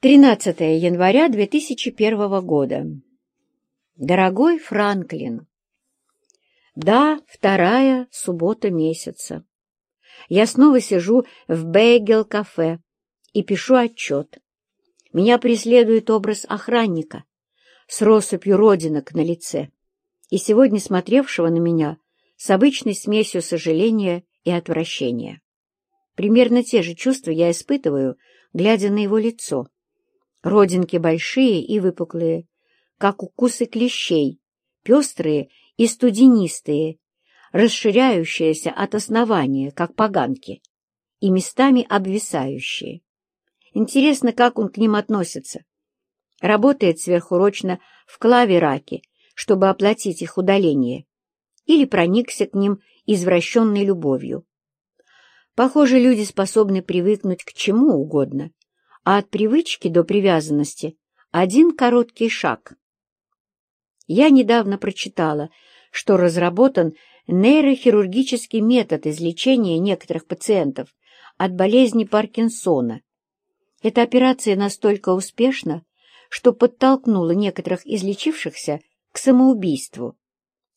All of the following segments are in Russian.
13 января 2001 года. Дорогой Франклин, да, вторая суббота месяца. Я снова сижу в Бейгел-кафе и пишу отчет. Меня преследует образ охранника с россыпью родинок на лице и сегодня смотревшего на меня с обычной смесью сожаления и отвращения. Примерно те же чувства я испытываю, глядя на его лицо Родинки большие и выпуклые, как укусы клещей, пестрые и студенистые, расширяющиеся от основания, как поганки, и местами обвисающие. Интересно, как он к ним относится. Работает сверхурочно в клаве-раке, чтобы оплатить их удаление, или проникся к ним извращенной любовью. Похоже, люди способны привыкнуть к чему угодно, а от привычки до привязанности один короткий шаг. Я недавно прочитала, что разработан нейрохирургический метод излечения некоторых пациентов от болезни Паркинсона. Эта операция настолько успешна, что подтолкнула некоторых излечившихся к самоубийству.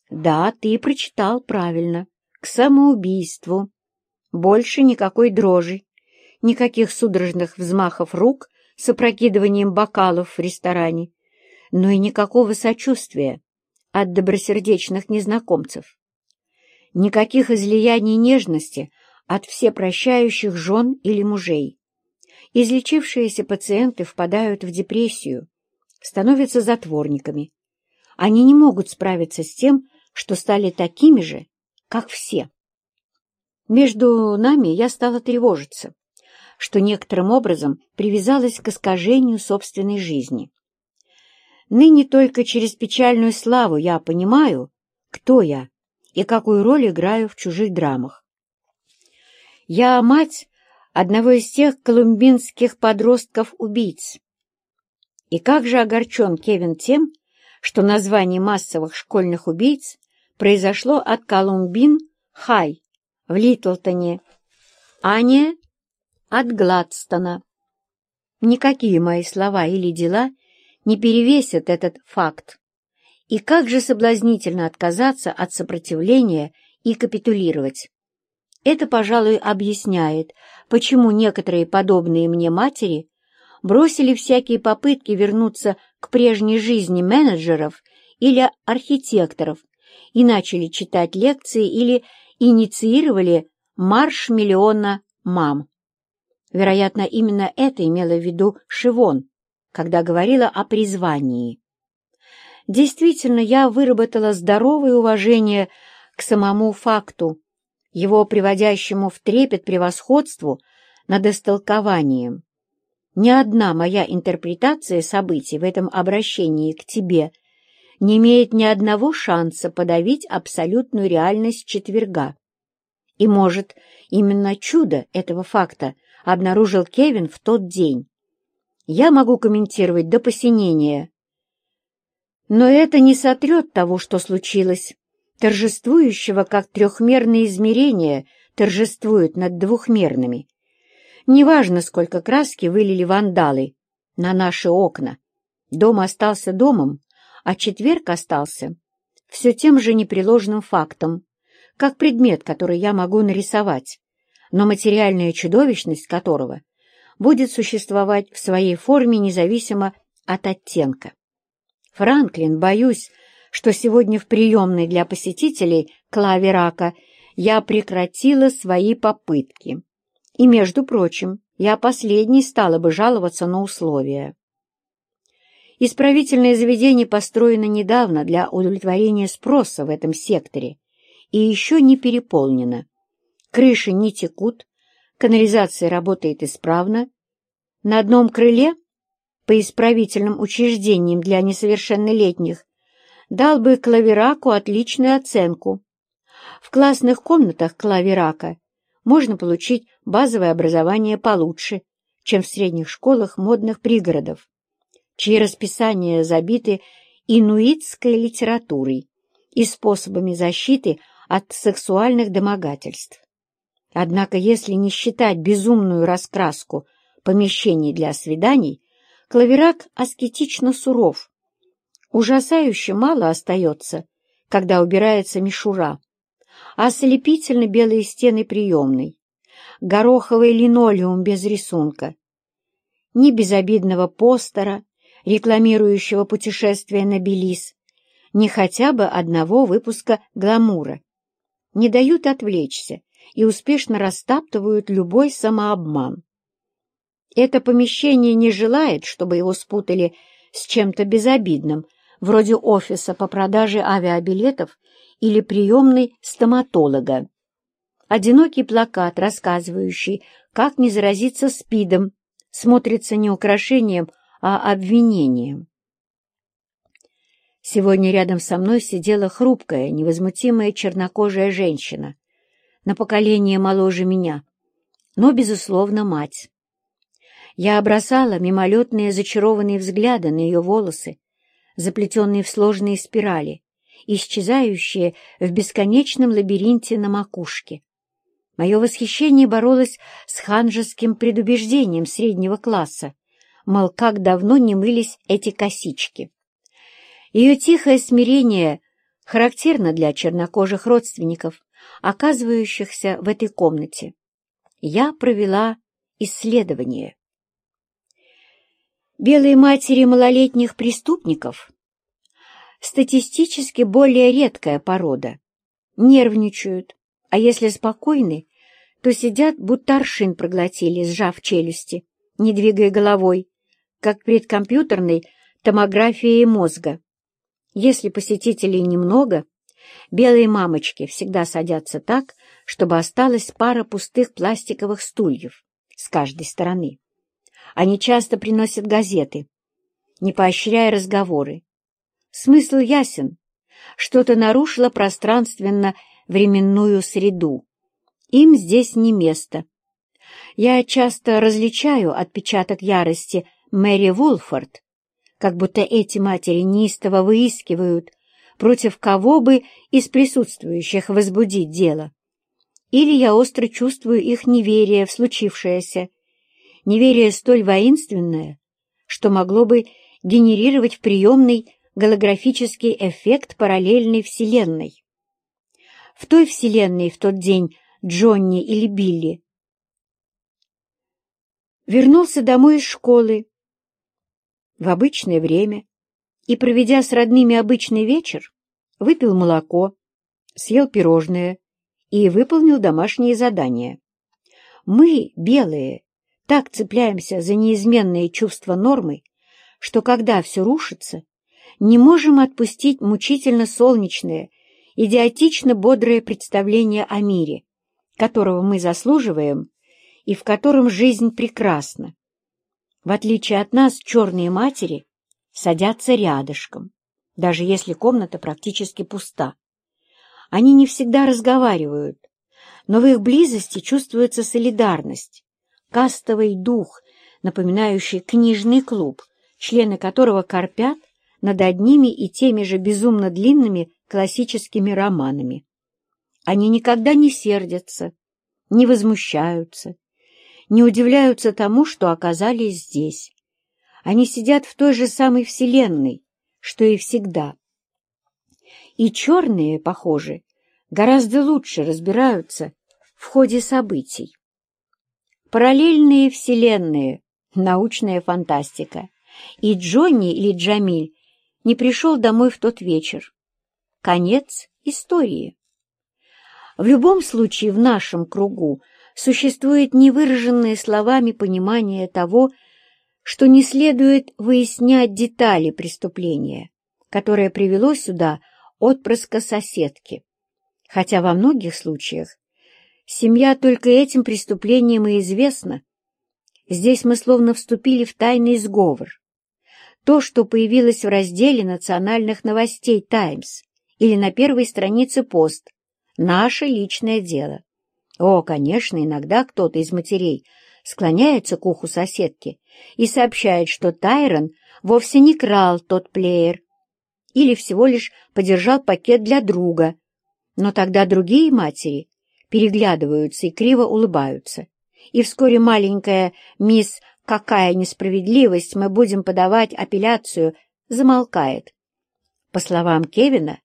Да, ты прочитал правильно. К самоубийству. Больше никакой дрожи, никаких судорожных взмахов рук с опрокидыванием бокалов в ресторане, но и никакого сочувствия от добросердечных незнакомцев. Никаких излияний нежности от всепрощающих жен или мужей. Излечившиеся пациенты впадают в депрессию, становятся затворниками. Они не могут справиться с тем, что стали такими же, как все. Между нами я стала тревожиться что некоторым образом привязалась к искажению собственной жизни. Ныне только через печальную славу я понимаю, кто я и какую роль играю в чужих драмах. Я мать одного из тех колумбинских подростков-убийц. И как же огорчен Кевин тем, что название массовых школьных убийц произошло от Колумбин-Хай в Литлтоне, а не от Гладстона. Никакие мои слова или дела не перевесят этот факт. И как же соблазнительно отказаться от сопротивления и капитулировать. Это, пожалуй, объясняет, почему некоторые подобные мне матери бросили всякие попытки вернуться к прежней жизни менеджеров или архитекторов и начали читать лекции или инициировали марш миллиона мам. Вероятно, именно это имела в виду Шивон, когда говорила о призвании. Действительно, я выработала здоровое уважение к самому факту, его приводящему в трепет превосходству над истолкованием. Ни одна моя интерпретация событий в этом обращении к тебе не имеет ни одного шанса подавить абсолютную реальность четверга. И, может, именно чудо этого факта обнаружил Кевин в тот день. Я могу комментировать до посинения. Но это не сотрет того, что случилось, торжествующего, как трехмерные измерения торжествуют над двухмерными. Неважно, сколько краски вылили вандалы на наши окна. Дом остался домом, а четверг остался все тем же непреложным фактом, как предмет, который я могу нарисовать но материальная чудовищность которого будет существовать в своей форме независимо от оттенка. Франклин, боюсь, что сегодня в приемной для посетителей Клаверака я прекратила свои попытки. И, между прочим, я последней стала бы жаловаться на условия. Исправительное заведение построено недавно для удовлетворения спроса в этом секторе и еще не переполнено крыши не текут, канализация работает исправно. На одном крыле, по исправительным учреждениям для несовершеннолетних, дал бы клавераку отличную оценку. В классных комнатах клаверака можно получить базовое образование получше, чем в средних школах модных пригородов, чьи расписания забиты инуитской литературой и способами защиты от сексуальных домогательств. Однако, если не считать безумную раскраску помещений для свиданий, Клаверак аскетично суров. Ужасающе мало остается, когда убирается мишура, а ослепительно белые стены приемной, гороховый линолеум без рисунка, ни безобидного постера, рекламирующего путешествие на Белиз, ни хотя бы одного выпуска гламура. Не дают отвлечься и успешно растаптывают любой самообман. Это помещение не желает, чтобы его спутали с чем-то безобидным, вроде офиса по продаже авиабилетов или приемной стоматолога. Одинокий плакат, рассказывающий, как не заразиться СПИДом, смотрится не украшением, а обвинением. Сегодня рядом со мной сидела хрупкая, невозмутимая чернокожая женщина, на поколение моложе меня, но, безусловно, мать. Я бросала мимолетные зачарованные взгляды на ее волосы, заплетенные в сложные спирали, исчезающие в бесконечном лабиринте на макушке. Мое восхищение боролось с ханжеским предубеждением среднего класса, мол, как давно не мылись эти косички. Ее тихое смирение характерно для чернокожих родственников, оказывающихся в этой комнате. Я провела исследование. Белые матери малолетних преступников — статистически более редкая порода. Нервничают, а если спокойны, то сидят, будто аршин проглотили, сжав челюсти, не двигая головой, как перед компьютерной томографией мозга. Если посетителей немного, белые мамочки всегда садятся так, чтобы осталась пара пустых пластиковых стульев с каждой стороны. Они часто приносят газеты, не поощряя разговоры. Смысл ясен. Что-то нарушило пространственно-временную среду. Им здесь не место. Я часто различаю отпечаток ярости Мэри Вулфорд, как будто эти матери неистово выискивают, против кого бы из присутствующих возбудить дело. Или я остро чувствую их неверие в случившееся неверие столь воинственное, что могло бы генерировать в приемной голографический эффект параллельной вселенной. В той вселенной в тот день Джонни или Билли вернулся домой из школы в обычное время и, проведя с родными обычный вечер, выпил молоко, съел пирожное и выполнил домашние задания. Мы, белые, так цепляемся за неизменные чувства нормы, что когда все рушится, не можем отпустить мучительно солнечное, идиотично бодрое представление о мире, которого мы заслуживаем и в котором жизнь прекрасна. В отличие от нас, черные матери садятся рядышком, даже если комната практически пуста. Они не всегда разговаривают, но в их близости чувствуется солидарность, кастовый дух, напоминающий книжный клуб, члены которого корпят над одними и теми же безумно длинными классическими романами. Они никогда не сердятся, не возмущаются, не удивляются тому, что оказались здесь. Они сидят в той же самой вселенной, что и всегда. И черные, похоже, гораздо лучше разбираются в ходе событий. Параллельные вселенные, научная фантастика. И Джонни или Джамиль не пришел домой в тот вечер. Конец истории. В любом случае в нашем кругу существует невыраженное словами понимание того, что не следует выяснять детали преступления, которое привело сюда отпрыска соседки, хотя во многих случаях Семья только этим преступлением и известна. Здесь мы словно вступили в тайный сговор. То, что появилось в разделе национальных новостей «Таймс» или на первой странице «Пост» — наше личное дело. О, конечно, иногда кто-то из матерей склоняется к уху соседки и сообщает, что Тайрон вовсе не крал тот плеер или всего лишь подержал пакет для друга. Но тогда другие матери переглядываются и криво улыбаются. И вскоре маленькая мисс какая несправедливость, мы будем подавать апелляцию, замолкает. По словам Кевина,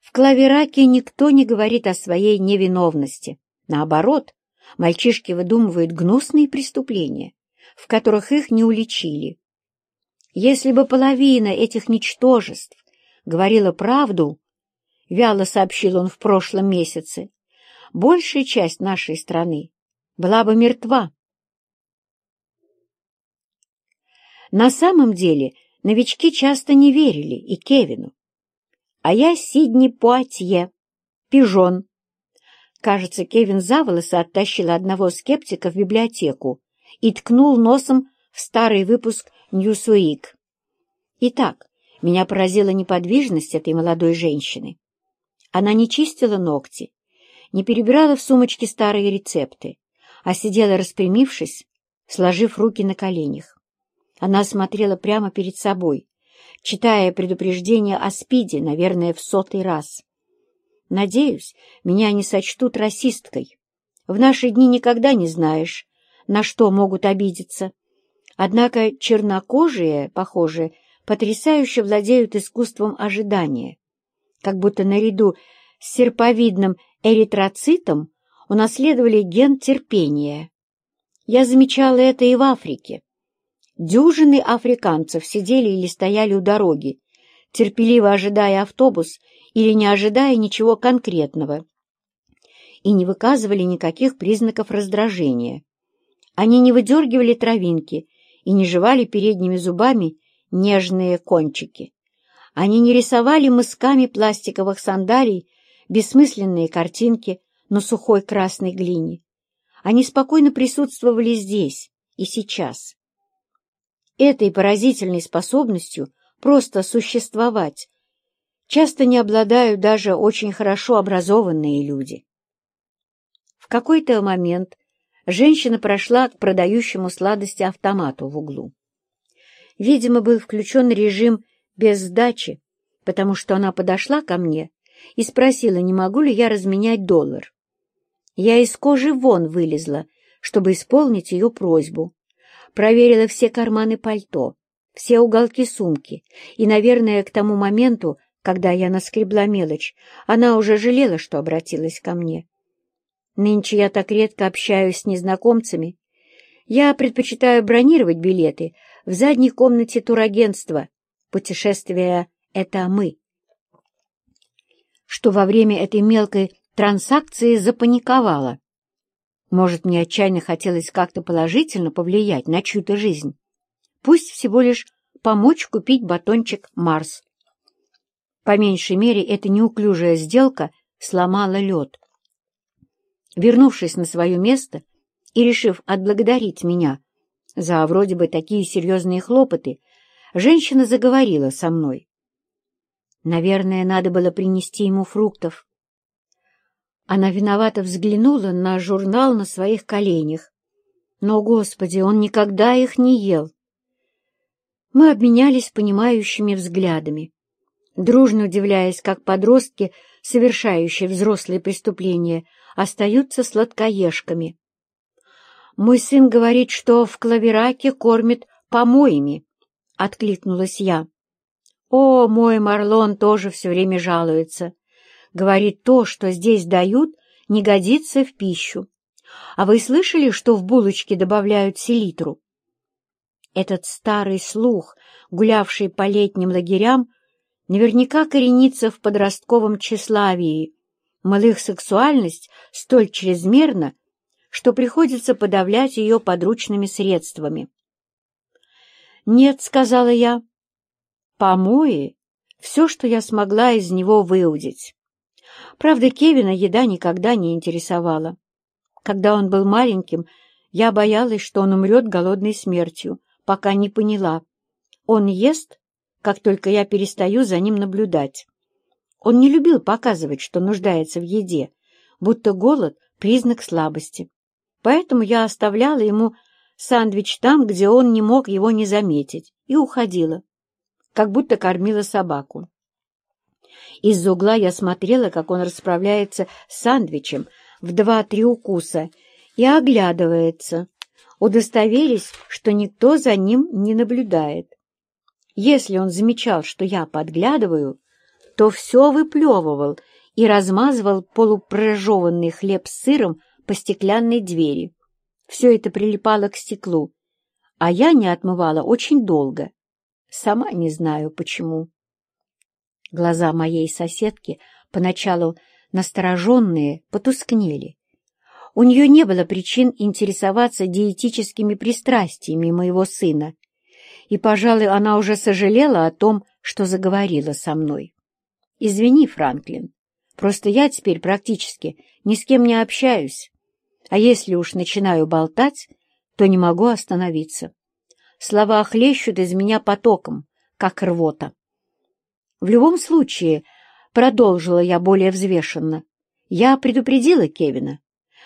в Клавераке никто не говорит о своей невиновности. Наоборот, мальчишки выдумывают гнусные преступления, в которых их не уличили. Если бы половина этих ничтожеств говорила правду, вяло сообщил он в прошлом месяце, большая часть нашей страны была бы мертва. На самом деле новички часто не верили и Кевину. А я Сидни Пуатье, пижон. Кажется, Кевин за волосы оттащил одного скептика в библиотеку и ткнул носом в старый выпуск «Ньюсуик». Итак, меня поразила неподвижность этой молодой женщины. Она не чистила ногти, не перебирала в сумочке старые рецепты, а сидела распрямившись, сложив руки на коленях. Она смотрела прямо перед собой, читая предупреждение о СПИДе, наверное, в сотый раз. Надеюсь, меня не сочтут расисткой. В наши дни никогда не знаешь, на что могут обидеться. Однако чернокожие, похоже, потрясающе владеют искусством ожидания, как будто наряду с серповидным эритроцитом унаследовали ген терпения. Я замечала это и в Африке. Дюжины африканцев сидели или стояли у дороги, терпеливо ожидая автобус или не ожидая ничего конкретного, и не выказывали никаких признаков раздражения. Они не выдергивали травинки и не жевали передними зубами нежные кончики. Они не рисовали мысками пластиковых сандалий бессмысленные картинки на сухой красной глине. Они спокойно присутствовали здесь и сейчас. Этой поразительной способностью просто существовать часто не обладают даже очень хорошо образованные люди. В какой-то момент женщина прошла к продающему сладости автомату в углу. Видимо, был включен режим без сдачи, потому что она подошла ко мне и спросила, не могу ли я разменять доллар. Я из кожи вон вылезла, чтобы исполнить ее просьбу, проверила все карманы пальто, все уголки сумки, и, наверное, к тому моменту, когда я наскребла мелочь, она уже жалела, что обратилась ко мне. Нынче я так редко общаюсь с незнакомцами. Я предпочитаю бронировать билеты в задней комнате турагентства. Путешествие — это мы. Что во время этой мелкой транзакции запаниковала. Может, мне отчаянно хотелось как-то положительно повлиять на чью-то жизнь. Пусть всего лишь помочь купить батончик «Марс». По меньшей мере, эта неуклюжая сделка сломала лед. Вернувшись на свое место и решив отблагодарить меня за вроде бы такие серьезные хлопоты, женщина заговорила со мной. Наверное, надо было принести ему фруктов. Она виновато взглянула на журнал на своих коленях. Но, Господи, он никогда их не ел. Мы обменялись понимающими взглядами, дружно удивляясь, как подростки, совершающие взрослые преступления, остаются сладкоежками. «Мой сын говорит, что в Клавераке кормят помоями», — откликнулась я. «О, мой Марлон тоже все время жалуется. Говорит, то, что здесь дают, не годится в пищу. А вы слышали, что в булочке добавляют селитру? Этот старый слух, гулявший по летним лагерям, наверняка коренится в подростковом тщеславии. Малых сексуальность столь чрезмерна, что приходится подавлять ее подручными средствами. «Нет», — сказала я, — «помои — все, что я смогла из него выудить». Правда, Кевина еда никогда не интересовала. Когда он был маленьким, я боялась, что он умрет голодной смертью, пока не поняла. Он ест, как только я перестаю за ним наблюдать. Он не любил показывать, что нуждается в еде, будто голод — признак слабости. Поэтому я оставляла ему сандвич там, где он не мог его не заметить, и уходила, как будто кормила собаку. Из-за угла я смотрела, как он расправляется с сандвичем в два-три укуса и оглядывается. удостоверились, что никто за ним не наблюдает. Если он замечал, что я подглядываю, то все выплевывал и размазывал полупрожеванный хлеб с сыром по стеклянной двери. Все это прилипало к стеклу, а я не отмывала очень долго. Сама не знаю, почему. Глаза моей соседки, поначалу настороженные, потускнели. У нее не было причин интересоваться диетическими пристрастиями моего сына, и, пожалуй, она уже сожалела о том, что заговорила со мной. «Извини, Франклин, просто я теперь практически ни с кем не общаюсь, а если уж начинаю болтать, то не могу остановиться. Слова хлещут из меня потоком, как рвота. В любом случае, продолжила я более взвешенно, я предупредила Кевина,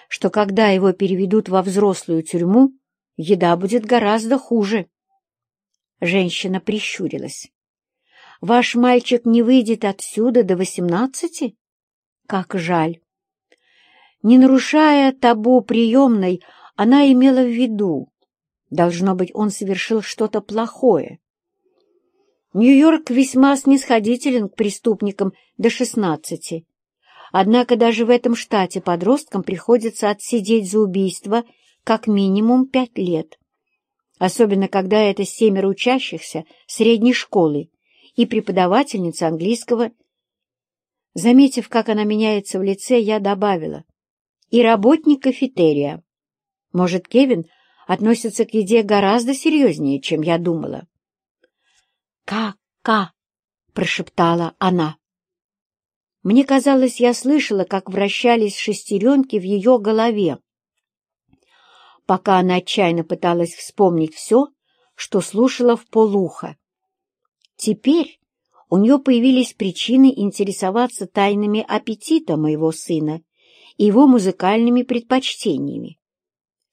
что когда его переведут во взрослую тюрьму, еда будет гораздо хуже. Женщина прищурилась. «Ваш мальчик не выйдет отсюда до восемнадцати? Как жаль!» Не нарушая табу приемной, она имела в виду, должно быть, он совершил что-то плохое. Нью-Йорк весьма снисходителен к преступникам до шестнадцати. Однако даже в этом штате подросткам приходится отсидеть за убийство как минимум пять лет особенно когда это семеро учащихся средней школы и преподавательница английского. Заметив, как она меняется в лице, я добавила. И работник кафетерия. Может, Кевин относится к еде гораздо серьезнее, чем я думала. «Ка-ка!» — прошептала она. Мне казалось, я слышала, как вращались шестеренки в ее голове пока она отчаянно пыталась вспомнить все, что слушала в полуха. Теперь у нее появились причины интересоваться тайнами аппетита моего сына и его музыкальными предпочтениями.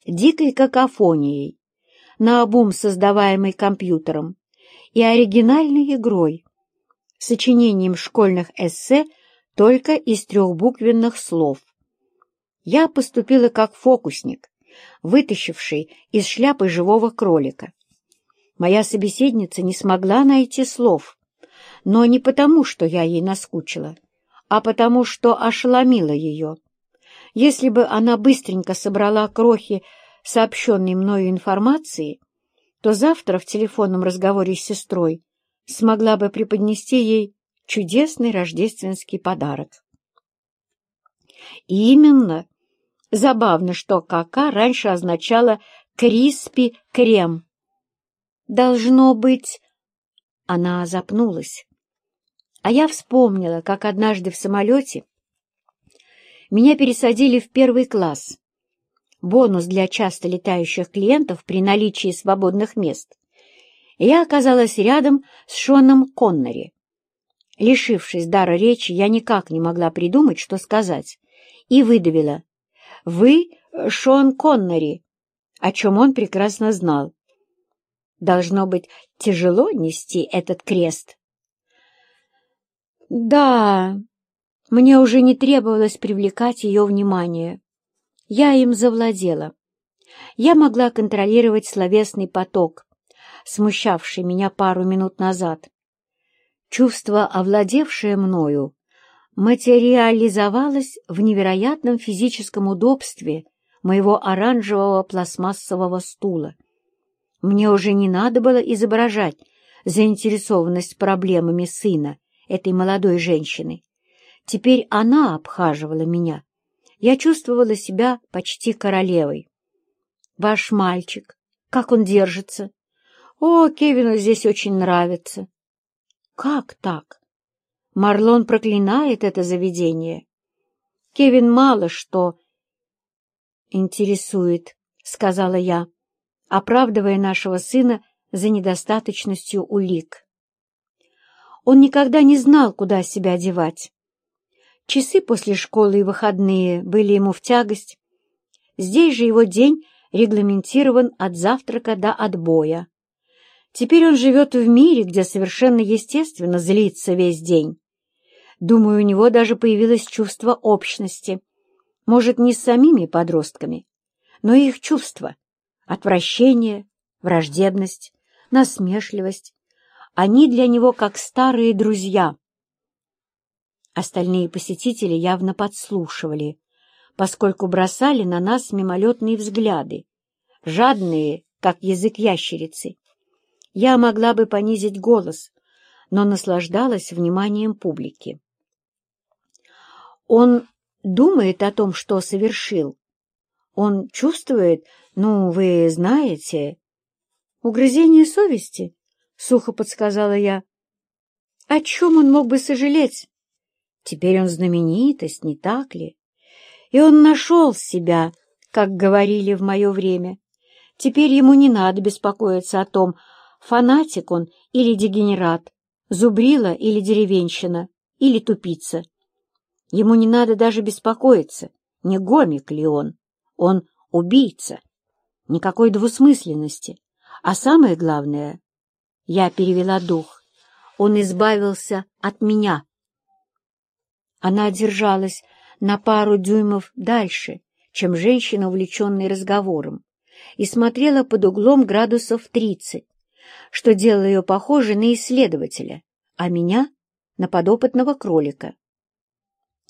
Дикой какофонией, наобум создаваемой компьютером, и оригинальной игрой, сочинением школьных эссе только из трехбуквенных слов. Я поступила как фокусник, вытащивший из шляпы живого кролика. Моя собеседница не смогла найти слов, но не потому, что я ей наскучила, а потому, что ошеломила ее. Если бы она быстренько собрала крохи сообщенной мною информации, то завтра в телефонном разговоре с сестрой смогла бы преподнести ей чудесный рождественский подарок. И именно Забавно, что «кака» раньше означало «криспи крем». «Должно быть...» Она запнулась. А я вспомнила, как однажды в самолете меня пересадили в первый класс. Бонус для часто летающих клиентов при наличии свободных мест. я оказалась рядом с Шоном Коннери. Лишившись дара речи, я никак не могла придумать, что сказать, и выдавила вы Шон Коннери, о чем он прекрасно знал. Должно быть тяжело нести этот крест. Да, мне уже не требовалось привлекать ее внимание. Я им завладела. Я могла контролировать словесный поток, смущавший меня пару минут назад. Чувство, овладевшее мною, материализовалась в невероятном физическом удобстве моего оранжевого пластмассового стула. Мне уже не надо было изображать заинтересованность проблемами сына этой молодой женщины. Теперь она обхаживала меня. Я чувствовала себя почти королевой. «Ваш мальчик, как он держится?» «О, Кевину здесь очень нравится». «Как так?» Марлон проклинает это заведение. Кевин мало что интересует, — сказала я, оправдывая нашего сына за недостаточностью улик. Он никогда не знал, куда себя девать. Часы после школы и выходные были ему в тягость. Здесь же его день регламентирован от завтрака до отбоя. Теперь он живет в мире, где совершенно естественно злиться весь день. Думаю, у него даже появилось чувство общности. Может, не с самими подростками, но их чувство. Отвращение, враждебность, насмешливость. Они для него как старые друзья. Остальные посетители явно подслушивали, поскольку бросали на нас мимолетные взгляды, жадные, как язык ящерицы. Я могла бы понизить голос, но наслаждалась вниманием публики. Он думает о том, что совершил. Он чувствует, ну, вы знаете... Угрызение совести, — сухо подсказала я. О чем он мог бы сожалеть? Теперь он знаменитость, не так ли? И он нашел себя, как говорили в мое время. Теперь ему не надо беспокоиться о том, фанатик он или дегенерат, зубрила или деревенщина, или тупица. Ему не надо даже беспокоиться, не гомик ли он. Он убийца. Никакой двусмысленности. А самое главное, я перевела дух, он избавился от меня. Она держалась на пару дюймов дальше, чем женщина, увлеченная разговором, и смотрела под углом градусов тридцать, что делало ее похожей на исследователя, а меня — на подопытного кролика.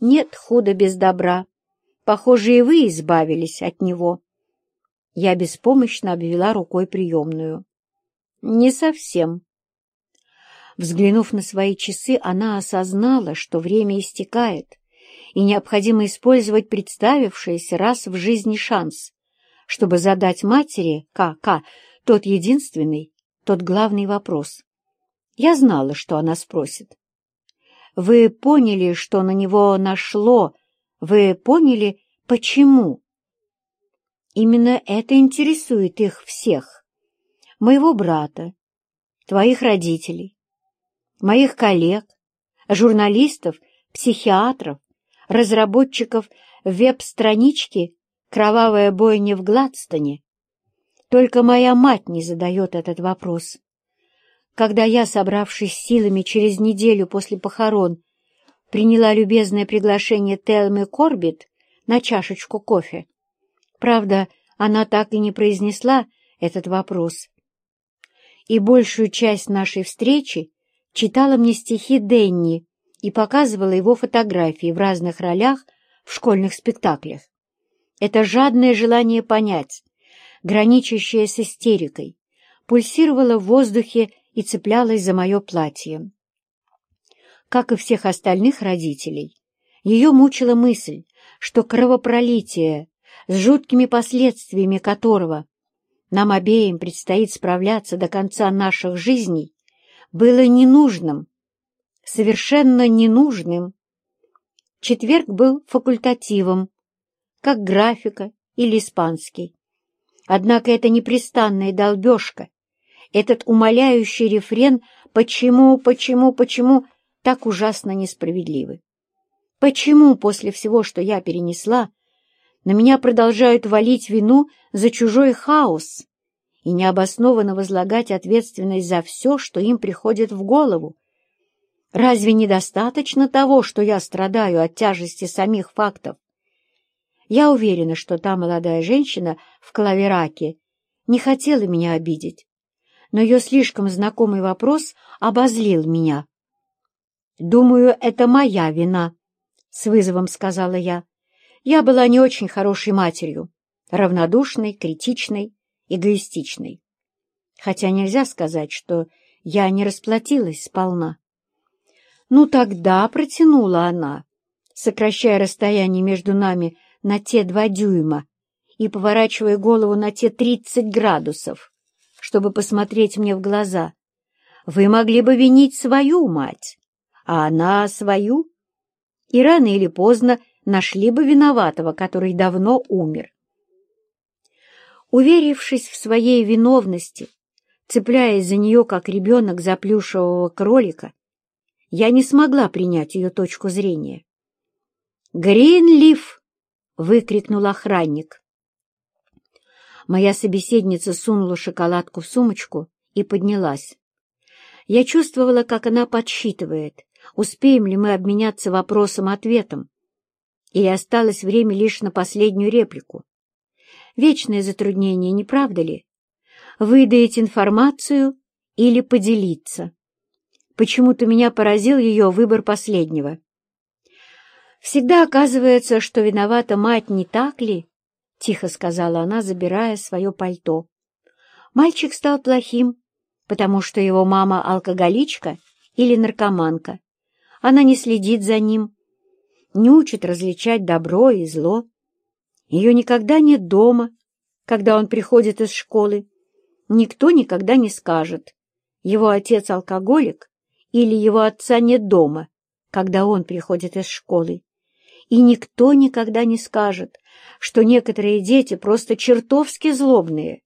Нет худа без добра. Похоже, и вы избавились от него. Я беспомощно обвела рукой приемную. Не совсем. Взглянув на свои часы, она осознала, что время истекает, и необходимо использовать представившийся раз в жизни шанс, чтобы задать матери, К.К., тот единственный, тот главный вопрос. Я знала, что она спросит. «Вы поняли, что на него нашло? Вы поняли, почему?» Именно это интересует их всех. Моего брата, твоих родителей, моих коллег, журналистов, психиатров, разработчиков веб-странички «Кровавая бойня в Гладстоне». Только моя мать не задает этот вопрос. Когда я, собравшись силами через неделю после похорон, приняла любезное приглашение Телмы Корбит на чашечку кофе, правда, она так и не произнесла этот вопрос. И большую часть нашей встречи читала мне стихи Денни и показывала его фотографии в разных ролях в школьных спектаклях. Это жадное желание понять, граничащее с истерикой, пульсировало в воздухе и цеплялось за мое платье. Как и всех остальных родителей, ее мучила мысль, что кровопролитие, с жуткими последствиями которого нам обеим предстоит справляться до конца наших жизней, было ненужным, совершенно ненужным. Четверг был факультативом, как графика или испанский. Однако эта непрестанная долбежка, этот умоляющий рефрен «почему, почему, почему» так ужасно несправедливы. Почему после всего, что я перенесла, на меня продолжают валить вину за чужой хаос и необоснованно возлагать ответственность за все, что им приходит в голову? Разве недостаточно того, что я страдаю от тяжести самих фактов? Я уверена, что та молодая женщина в клавераке не хотела меня обидеть, но ее слишком знакомый вопрос обозлил меня. «Думаю, это моя вина», — с вызовом сказала я. «Я была не очень хорошей матерью, равнодушной, критичной, эгоистичной. Хотя нельзя сказать, что я не расплатилась сполна». «Ну тогда», — протянула она, сокращая расстояние между нами, — на те два дюйма и поворачивая голову на те тридцать градусов, чтобы посмотреть мне в глаза. Вы могли бы винить свою мать, а она свою, и рано или поздно нашли бы виноватого, который давно умер. Уверившись в своей виновности, цепляясь за нее, как ребенок за плюшевого кролика, я не смогла принять ее точку зрения. «Гринлиф!» выкрикнул охранник. Моя собеседница сунула шоколадку в сумочку и поднялась. Я чувствовала, как она подсчитывает, успеем ли мы обменяться вопросом-ответом, или осталось время лишь на последнюю реплику. Вечное затруднение, не правда ли? Выдать информацию или поделиться. Почему-то меня поразил ее выбор последнего. «Всегда оказывается, что виновата мать, не так ли?» — тихо сказала она, забирая свое пальто. Мальчик стал плохим, потому что его мама алкоголичка или наркоманка. Она не следит за ним, не учит различать добро и зло. Ее никогда нет дома, когда он приходит из школы. Никто никогда не скажет, его отец алкоголик или его отца нет дома, когда он приходит из школы. И никто никогда не скажет, что некоторые дети просто чертовски злобные.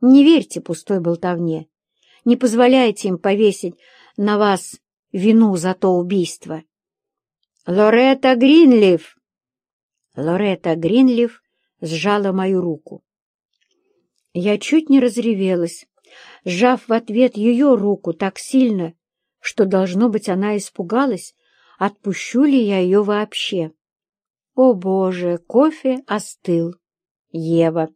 Не верьте пустой болтовне. Не позволяйте им повесить на вас вину за то убийство. Лоретта Гринлиф! Лоретта Гринлиф сжала мою руку. Я чуть не разревелась, сжав в ответ ее руку так сильно, что, должно быть, она испугалась, отпущу ли я ее вообще. О, Боже, кофе остыл. Ева.